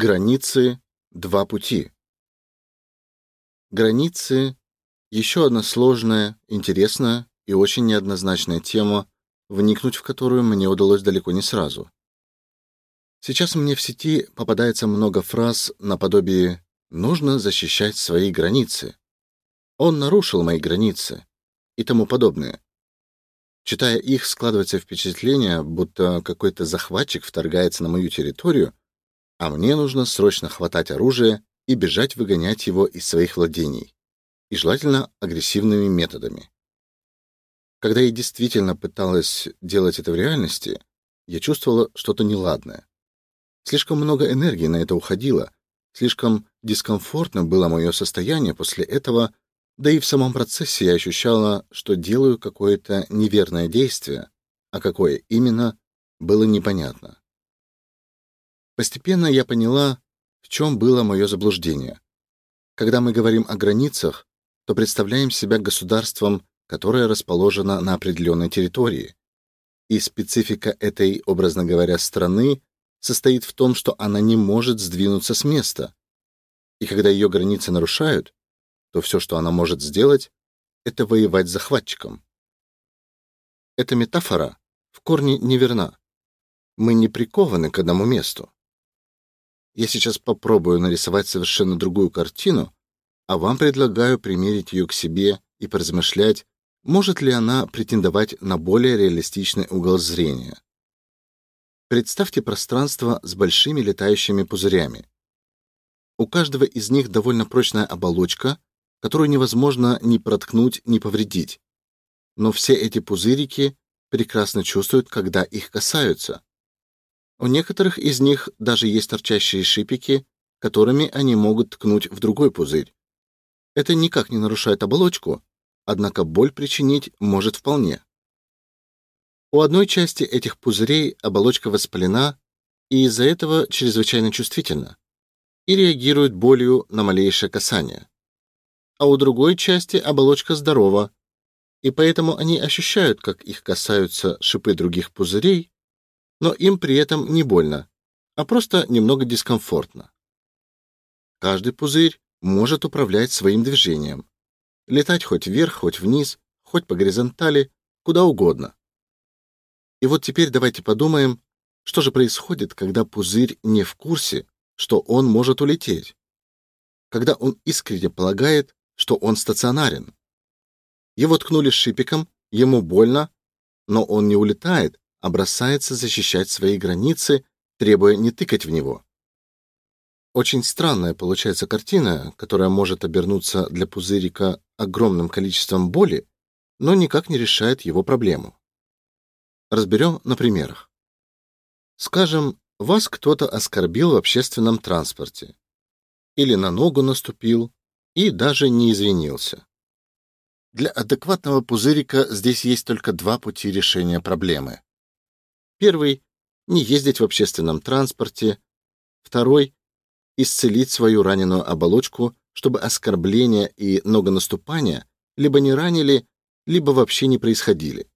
Границы два пути. Границы еще одна сложная, интересная и очень неоднозначная тема, вникнуть в которую мне удалось далеко не сразу. Сейчас мне в сети попадается много фраз наподобие нужно защищать свои границы. Он нарушил мои границы и тому подобное. Читая их, складывается впечатление, будто какой-то захватчик вторгается на мою территорию а мне нужно срочно хватать оружие и бежать выгонять его из своих владений, и желательно агрессивными методами. Когда я действительно пыталась делать это в реальности, я чувствовала что-то неладное. Слишком много энергии на это уходило, слишком дискомфортно было мое состояние после этого, да и в самом процессе я ощущала, что делаю какое-то неверное действие, а какое именно, было непонятно. Постепенно я поняла, в чем было мое заблуждение. Когда мы говорим о границах, то представляем себя государством, которое расположено на определенной территории. И специфика этой, образно говоря, страны состоит в том, что она не может сдвинуться с места. И когда ее границы нарушают, то все, что она может сделать, это воевать с захватчиком. Эта метафора в корне неверна. Мы не прикованы к одному месту. Я сейчас попробую нарисовать совершенно другую картину, а вам предлагаю примерить ее к себе и поразмышлять, может ли она претендовать на более реалистичный угол зрения. Представьте пространство с большими летающими пузырями. У каждого из них довольно прочная оболочка, которую невозможно ни проткнуть, ни повредить. Но все эти пузырики прекрасно чувствуют, когда их касаются. У некоторых из них даже есть торчащие шипики, которыми они могут ткнуть в другой пузырь. Это никак не нарушает оболочку, однако боль причинить может вполне. У одной части этих пузырей оболочка воспалена и из-за этого чрезвычайно чувствительна и реагирует болью на малейшее касание. А у другой части оболочка здорова, и поэтому они ощущают, как их касаются шипы других пузырей, но им при этом не больно, а просто немного дискомфортно. Каждый пузырь может управлять своим движением. Летать хоть вверх, хоть вниз, хоть по горизонтали, куда угодно. И вот теперь давайте подумаем, что же происходит, когда пузырь не в курсе, что он может улететь. Когда он искренне полагает, что он стационарен. Его ткнули шипиком, ему больно, но он не улетает, а бросается защищать свои границы, требуя не тыкать в него. Очень странная получается картина, которая может обернуться для пузырика огромным количеством боли, но никак не решает его проблему. Разберем на примерах. Скажем, вас кто-то оскорбил в общественном транспорте или на ногу наступил и даже не извинился. Для адекватного пузырика здесь есть только два пути решения проблемы. Первый не ездить в общественном транспорте, второй исцелить свою раненую оболочку, чтобы оскорбления и ногонаступания либо не ранили, либо вообще не происходили.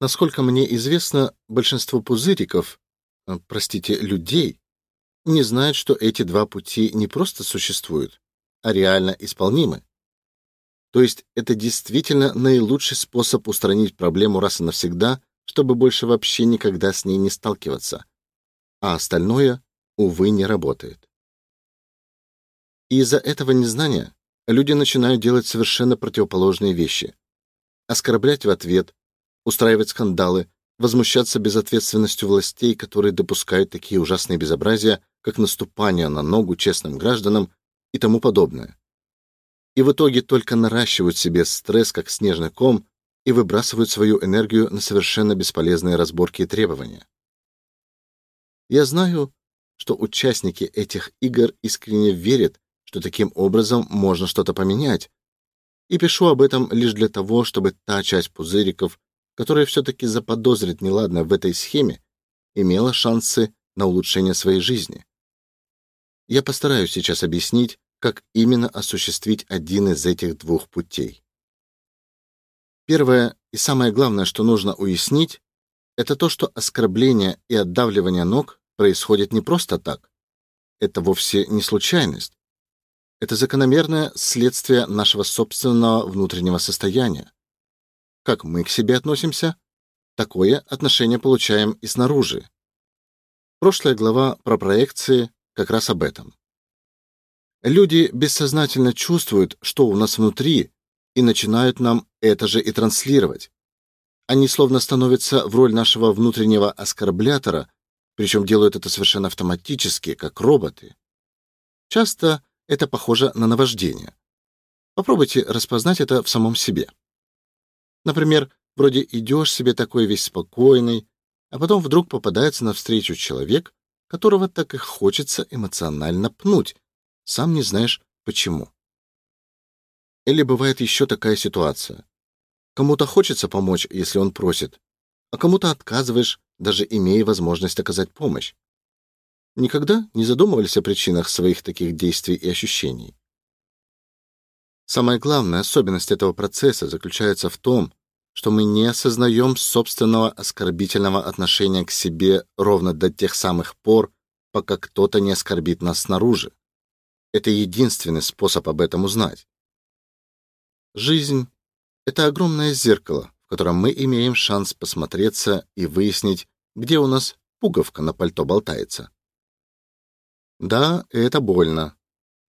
Насколько мне известно, большинство пузыриков, э, простите, людей, не знают, что эти два пути не просто существуют, а реально исполнимы. То есть это действительно наилучший способ устранить проблему раз и навсегда чтобы больше вообще никогда с ней не сталкиваться. А остальное, увы, не работает. из-за этого незнания люди начинают делать совершенно противоположные вещи. Оскорблять в ответ, устраивать скандалы, возмущаться безответственностью властей, которые допускают такие ужасные безобразия, как наступание на ногу честным гражданам и тому подобное. И в итоге только наращивают себе стресс как снежный ком, и выбрасывают свою энергию на совершенно бесполезные разборки и требования. Я знаю, что участники этих игр искренне верят, что таким образом можно что-то поменять, и пишу об этом лишь для того, чтобы та часть пузыриков, которая все таки заподозрит неладное в этой схеме, имела шансы на улучшение своей жизни. Я постараюсь сейчас объяснить, как именно осуществить один из этих двух путей. Первое и самое главное, что нужно уяснить, это то, что оскорбление и отдавливание ног происходит не просто так, это вовсе не случайность. Это закономерное следствие нашего собственного внутреннего состояния. Как мы к себе относимся, такое отношение получаем и снаружи. Прошлая глава про проекции как раз об этом. Люди бессознательно чувствуют, что у нас внутри, и начинают нам это же и транслировать. Они словно становятся в роль нашего внутреннего оскорблятора, причем делают это совершенно автоматически, как роботы. Часто это похоже на наваждение. Попробуйте распознать это в самом себе. Например, вроде идешь себе такой весь спокойный, а потом вдруг попадается навстречу человек, которого так и хочется эмоционально пнуть, сам не знаешь почему. Или бывает еще такая ситуация. Кому-то хочется помочь, если он просит, а кому-то отказываешь, даже имея возможность оказать помощь. Никогда не задумывались о причинах своих таких действий и ощущений. Самая главная особенность этого процесса заключается в том, что мы не осознаем собственного оскорбительного отношения к себе ровно до тех самых пор, пока кто-то не оскорбит нас снаружи. Это единственный способ об этом узнать. Жизнь это огромное зеркало, в котором мы имеем шанс посмотреться и выяснить, где у нас пуговка на пальто болтается. Да, это больно.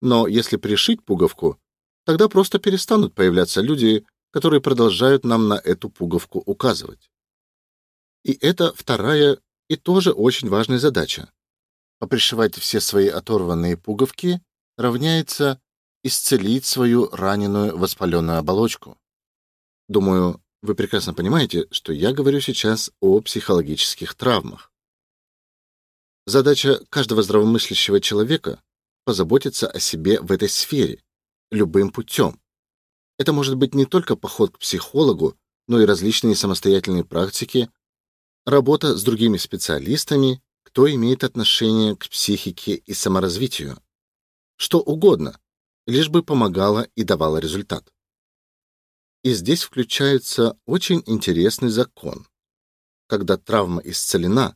Но если пришить пуговку, тогда просто перестанут появляться люди, которые продолжают нам на эту пуговку указывать. И это вторая и тоже очень важная задача. Попришивать все свои оторванные пуговки равняется исцелить свою раненую воспаленную оболочку. Думаю, вы прекрасно понимаете, что я говорю сейчас о психологических травмах. Задача каждого здравомыслящего человека позаботиться о себе в этой сфере любым путем. Это может быть не только поход к психологу, но и различные самостоятельные практики, работа с другими специалистами, кто имеет отношение к психике и саморазвитию. Что угодно, лишь бы помогало и давало результат. И здесь включается очень интересный закон. Когда травма исцелена,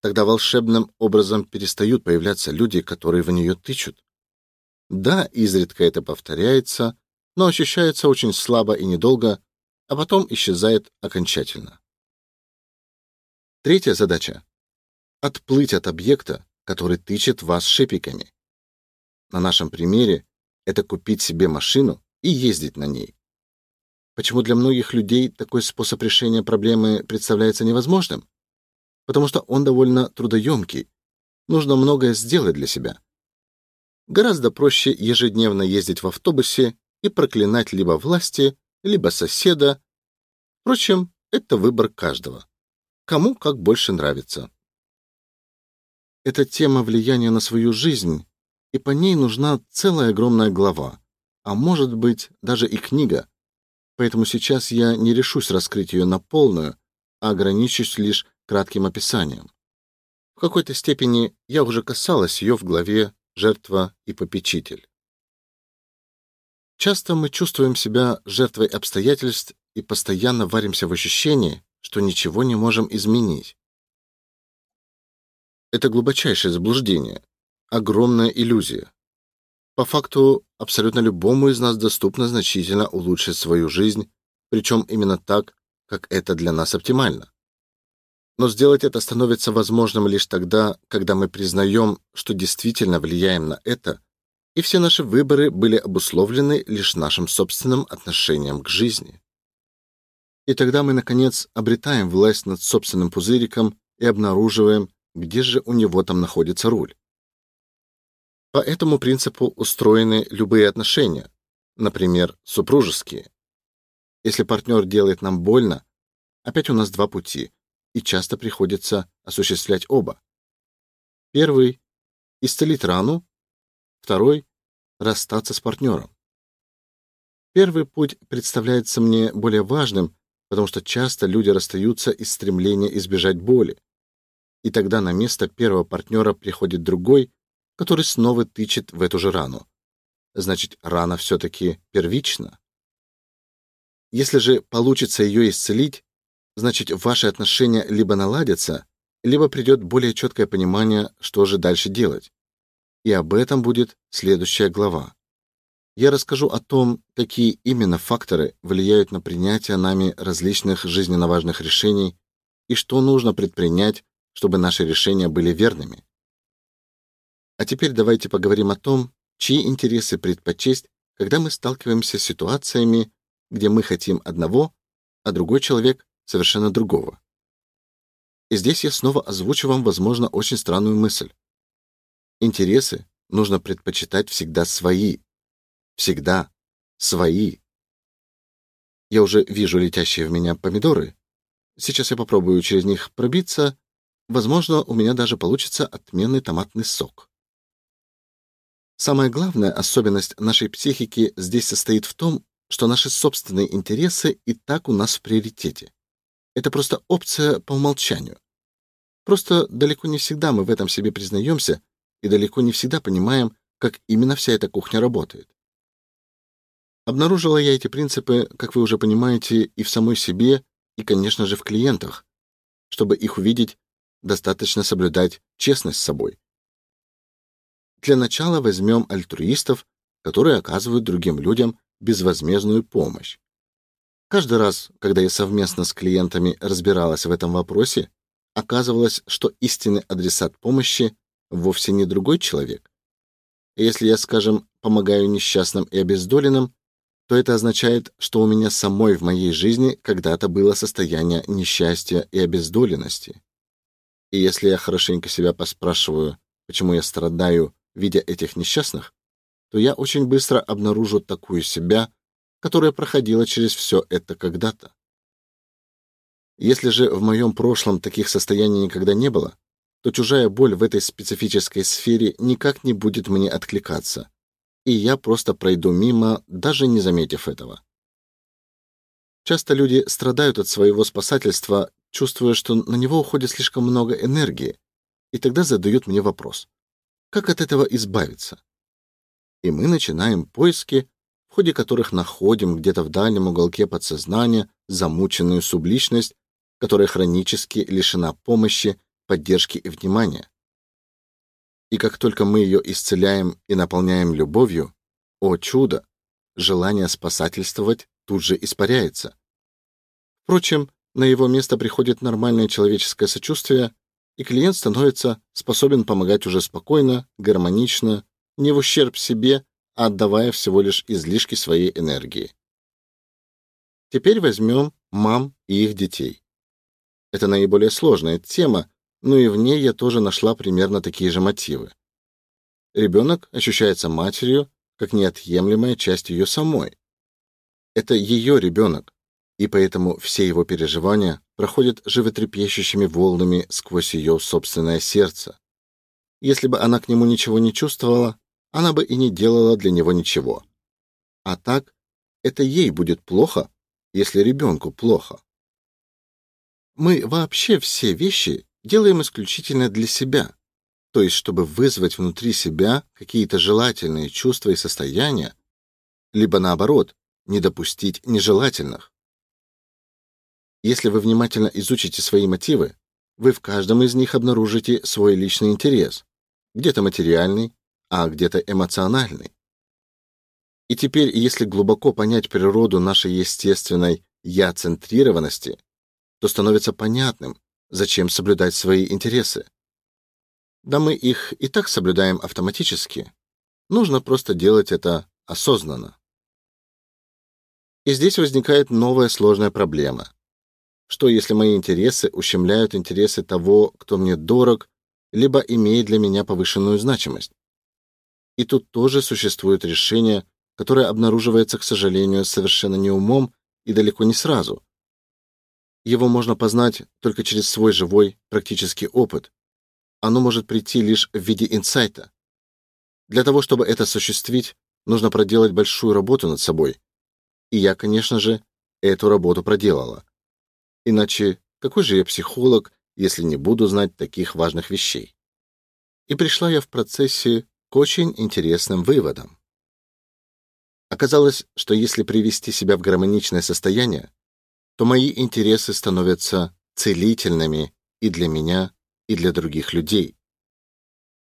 Тогда волшебным образом перестают появляться люди, которые в нее тычут. Да, изредка это повторяется, но ощущается очень слабо и недолго, а потом исчезает окончательно. Третья задача отплыть от объекта, который тычет вас шипиками. На нашем примере это купить себе машину и ездить на ней. Почему для многих людей такой способ решения проблемы представляется невозможным? потому что он довольно трудоемкий. Нужно многое сделать для себя. Гораздо проще ежедневно ездить в автобусе и проклинать либо власти, либо соседа. Впрочем, это выбор каждого. Кому как больше нравится. Эта тема влияния на свою жизнь, и по ней нужна целая огромная глава, а может быть, даже и книга. Поэтому сейчас я не решусь раскрыть ее на полную, а ограничусь лишь кратким описанием. В какой-то степени я уже касалась ее в главе «Жертва и попечитель». Часто мы чувствуем себя жертвой обстоятельств и постоянно варимся в ощущении, что ничего не можем изменить. Это глубочайшее заблуждение, огромная иллюзия. По факту, абсолютно любому из нас доступно значительно улучшить свою жизнь, причем именно так, как это для нас оптимально. Но сделать это становится возможным лишь тогда, когда мы признаем, что действительно влияем на это, и все наши выборы были обусловлены лишь нашим собственным отношением к жизни. И тогда мы наконец обретаем власть над собственным пузыриком и обнаруживаем, где же у него там находится руль. По этому принципу устроены любые отношения, например, супружеские. Если партнер делает нам больно, опять у нас два пути и часто приходится осуществлять оба. Первый исцелить рану, второй расстаться с партнером. Первый путь представляется мне более важным, потому что часто люди расстаются из стремления избежать боли. И тогда на место первого партнера приходит другой, который снова тычет в эту же рану. Значит, рана все таки первична. Если же получится ее исцелить, значит, ваши отношения либо наладятся, либо придет более четкое понимание, что же дальше делать. И об этом будет следующая глава. Я расскажу о том, какие именно факторы влияют на принятие нами различных жизненно важных решений и что нужно предпринять, чтобы наши решения были верными. А теперь давайте поговорим о том, чьи интересы предпочесть, когда мы сталкиваемся с ситуациями, где мы хотим одного, а другой человек совершенно другого. И здесь я снова озвучу вам, возможно, очень странную мысль. Интересы нужно предпочитать всегда свои. Всегда свои. Я уже вижу летящие в меня помидоры. Сейчас я попробую через них пробиться. Возможно, у меня даже получится отменный томатный сок. Самая главная особенность нашей психики здесь состоит в том, что наши собственные интересы и так у нас в приоритете. Это просто опция по умолчанию. Просто далеко не всегда мы в этом себе признаемся и далеко не всегда понимаем, как именно вся эта кухня работает. Обнаружила я эти принципы, как вы уже понимаете, и в самой себе, и, конечно же, в клиентах. Чтобы их увидеть, достаточно соблюдать честность с собой. Для начала возьмем альтруистов, которые оказывают другим людям безвозмездную помощь. Каждый раз, когда я совместно с клиентами разбиралась в этом вопросе, оказывалось, что истинный адресат помощи вовсе не другой человек. Если я, скажем, помогаю несчастным и обездоленным, то это означает, что у меня самой в моей жизни когда-то было состояние несчастья и обездоленности. И если я хорошенько себя поспрашиваю, почему я страдаю, видя этих несчастных, то я очень быстро обнаружу такую себя, которая проходила через все это когда-то. Если же в моем прошлом таких состояний никогда не было, то чужая боль в этой специфической сфере никак не будет мне откликаться, и я просто пройду мимо, даже не заметив этого. Часто люди страдают от своего спасательства, чувствуя, что на него уходит слишком много энергии, и тогда задают мне вопрос: как от этого избавиться? И мы начинаем поиски, в ходе которых находим где-то в дальнем уголке подсознания замученную субличность, которая хронически лишена помощи, поддержки и внимания. И как только мы ее исцеляем и наполняем любовью, о чудо, желание спасательствовать тут же испаряется. Впрочем, на его место приходит нормальное человеческое сочувствие, и клиент становится способен помогать уже спокойно, гармонично, не в ущерб себе, а отдавая всего лишь излишки своей энергии. Теперь возьмем мам и их детей. Это наиболее сложная тема, но и в ней я тоже нашла примерно такие же мотивы. Ребенок ощущается матерью как неотъемлемая часть ее самой. Это ее ребенок, и поэтому все его переживания проходят животрепещущими волнами сквозь ее собственное сердце. Если бы она к нему ничего не чувствовала, она бы и не делала для него ничего. А так это ей будет плохо, если ребенку плохо. Мы вообще все вещи делаем исключительно для себя, то есть чтобы вызвать внутри себя какие-то желательные чувства и состояния, либо наоборот, не допустить нежелательных. Если вы внимательно изучите свои мотивы, вы в каждом из них обнаружите свой личный интерес, где-то материальный, а где-то эмоциональный. И теперь, если глубоко понять природу нашей естественной я-центрированности, то становится понятным, зачем соблюдать свои интересы. Да мы их и так соблюдаем автоматически. Нужно просто делать это осознанно. И здесь возникает новая сложная проблема. Что если мои интересы ущемляют интересы того, кто мне дорог, либо имеет для меня повышенную значимость? И тут тоже существует решение, которое обнаруживается, к сожалению, совершенно не умом и далеко не сразу. Его можно познать только через свой живой практический опыт. Оно может прийти лишь в виде инсайта. Для того, чтобы это осуществить, нужно проделать большую работу над собой. И я, конечно же, эту работу проделала. Иначе какой же я психолог, если не буду знать таких важных вещей? И пришла я в процессе к очень интересным выводам. Оказалось, что если привести себя в гармоничное состояние, то мои интересы становятся целительными и для меня, и для других людей.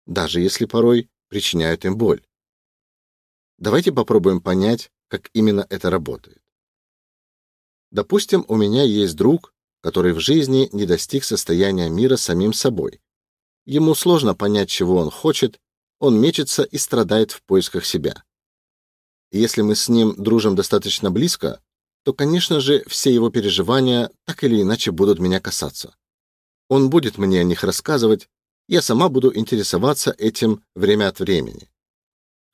Даже если порой причиняют им боль. Давайте попробуем понять, как именно это работает. Допустим, у меня есть друг, который в жизни не достиг состояния мира самим собой. Ему сложно понять, чего он хочет, он мечется и страдает в поисках себя. Если мы с ним дружим достаточно близко, то, конечно же, все его переживания так или иначе будут меня касаться. Он будет мне о них рассказывать, я сама буду интересоваться этим время от времени.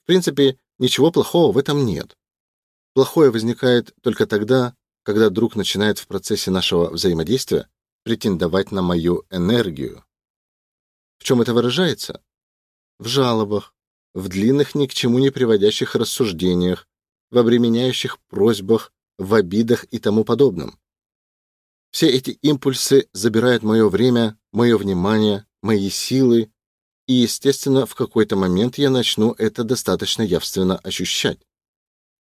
В принципе, ничего плохого в этом нет. Плохое возникает только тогда, когда друг начинает в процессе нашего взаимодействия претендовать на мою энергию. В чем это выражается? В жалобах, в длинных ни к чему не приводящих рассуждениях, в обременяющих просьбах, в обидах и тому подобном. Все эти импульсы забирают мое время, мое внимание, мои силы, и, естественно, в какой-то момент я начну это достаточно явственно ощущать.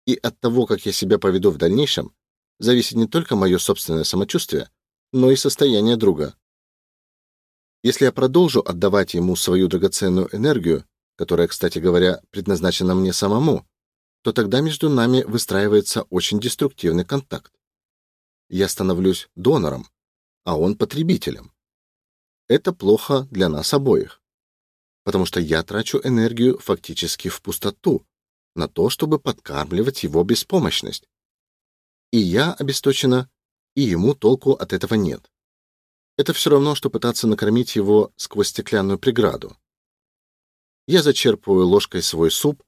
И от того, как я себя поведу в дальнейшем, зависит не только мое собственное самочувствие, но и состояние друга. Если я продолжу отдавать ему свою драгоценную энергию, которая, кстати говоря, предназначена мне самому, то тогда между нами выстраивается очень деструктивный контакт. Я становлюсь донором, а он потребителем. Это плохо для нас обоих, потому что я трачу энергию фактически в пустоту, на то, чтобы подкармливать его беспомощность. И я обесточена, и ему толку от этого нет. Это все равно что пытаться накормить его сквозь стеклянную преграду. Я зачерпываю ложкой свой суп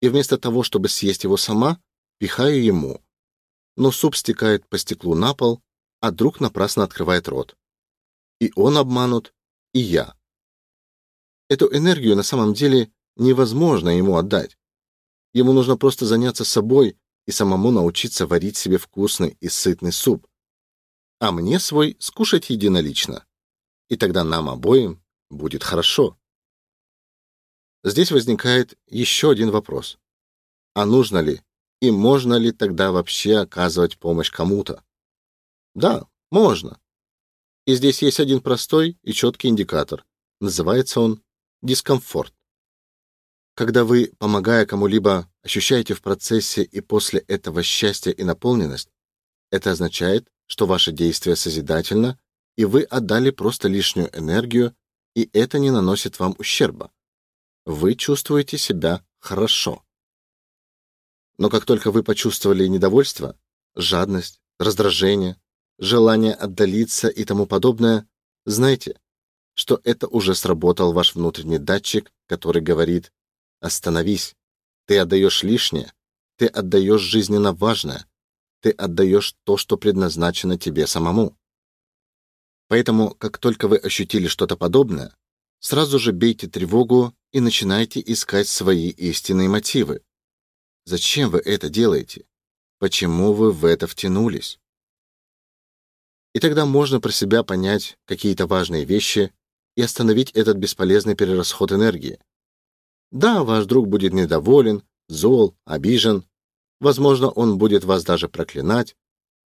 и вместо того, чтобы съесть его сама, пихаю ему. Но суп стекает по стеклу на пол, а друг напрасно открывает рот. И он обманут, и я. Эту энергию на самом деле невозможно ему отдать. Ему нужно просто заняться собой и самому научиться варить себе вкусный и сытный суп, а мне свой скушать единолично. И тогда нам обоим будет хорошо. Здесь возникает еще один вопрос. А нужно ли и можно ли тогда вообще оказывать помощь кому-то? Да, можно. И здесь есть один простой и четкий индикатор. Называется он дискомфорт. Когда вы, помогая кому-либо, ощущаете в процессе и после этого счастье и наполненность, это означает, что ваше действие созидательно, и вы отдали просто лишнюю энергию, и это не наносит вам ущерба. Вы чувствуете себя хорошо. Но как только вы почувствовали недовольство, жадность, раздражение, желание отдалиться и тому подобное, знайте, что это уже сработал ваш внутренний датчик, который говорит: Остановись. Ты отдаешь лишнее. Ты отдаешь жизненно важное. Ты отдаешь то, что предназначено тебе самому. Поэтому, как только вы ощутили что-то подобное, сразу же бейте тревогу и начинайте искать свои истинные мотивы. Зачем вы это делаете? Почему вы в это втянулись? И тогда можно про себя понять какие-то важные вещи и остановить этот бесполезный перерасход энергии. Да, ваш друг будет недоволен, зол, обижен, возможно, он будет вас даже проклинать,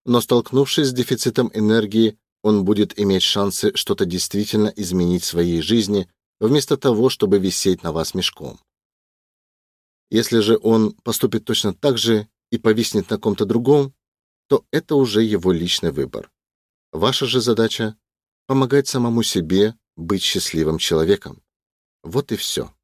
но столкнувшись с дефицитом энергии, он будет иметь шансы что-то действительно изменить в своей жизни, вместо того, чтобы висеть на вас мешком. Если же он поступит точно так же и повиснет на ком-то другом, то это уже его личный выбор. Ваша же задача помогать самому себе быть счастливым человеком. Вот и все.